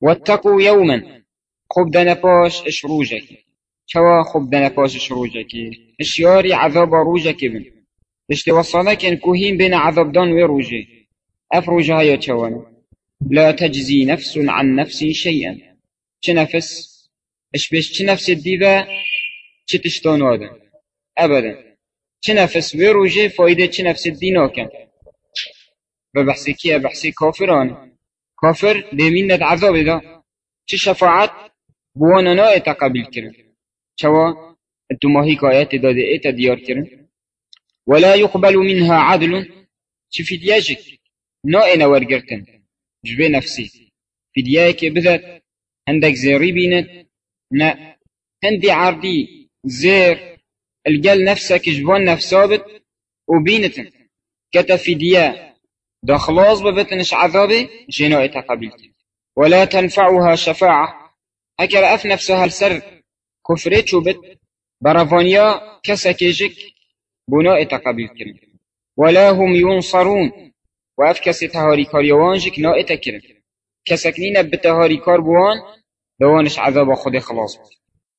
واتقوا يوما. خب دنا باش اش روجك چوا خب دنا باش اش روجك اشياري عذاب روجك بن. اشتي وصلك ان كوهين بين عذاب دان وروجي اف روجها يا چوانا لا تجزي نفس عن نفس شيئا چه نفس؟ اش بيش چه نفس الديبا چه تشتان آدم ابدا. چه نفس وروجي فايدة چه نفس الدينا كان بحثي كيه بحثي كافران كافر ديمين ند عذاب دا. چه شفاعت بوانا نا قبل كرن چوا انتو ماهيك آيات داده ايتا ديار كرن ولا يقبل منها عدل. چه فدياجك نا أنا ورگرتن. جبه نفسي فدياك بذات عندك زيري بينت نا هندي عردي زير الجل نفسك جبان نفسابت وبينتن كتا دا خلاص عذابي جناء تقبلت ولا تنفعها شفاعة هكذا أف نفسها السر كفرت شبت برافانيا كسكيجك بناء تقبل كرم ولا هم ينصرون وأف كسي تهاري كاريوانجك ناء تكرم كسكنين بتهاري كار بوان دوانش عذاب خود خلاص بك